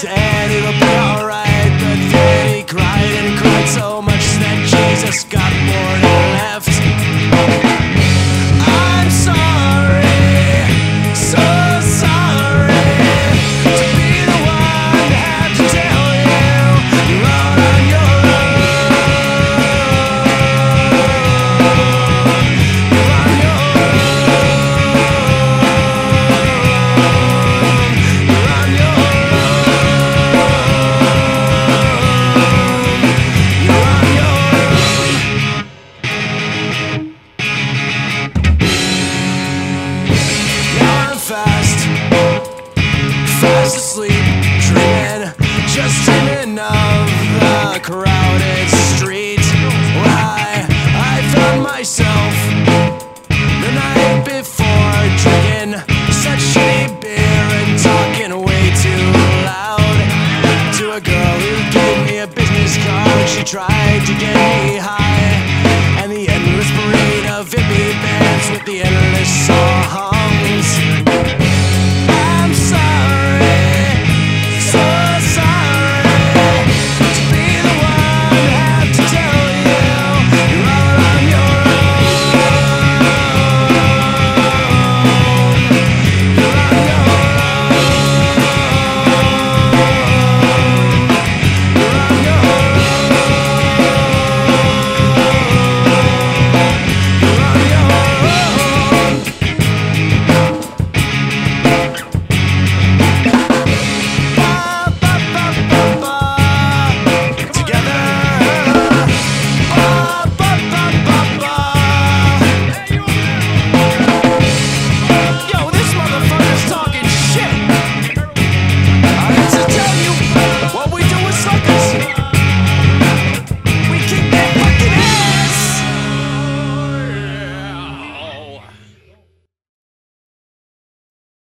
and it'll fast asleep, dreaming, just dreaming of the crowded street. Why I found myself the night before drinking such shitty beer and talking way too loud to a girl who gave me a business card. She tried to get me high, and the endless parade of hippie bands with the endless song.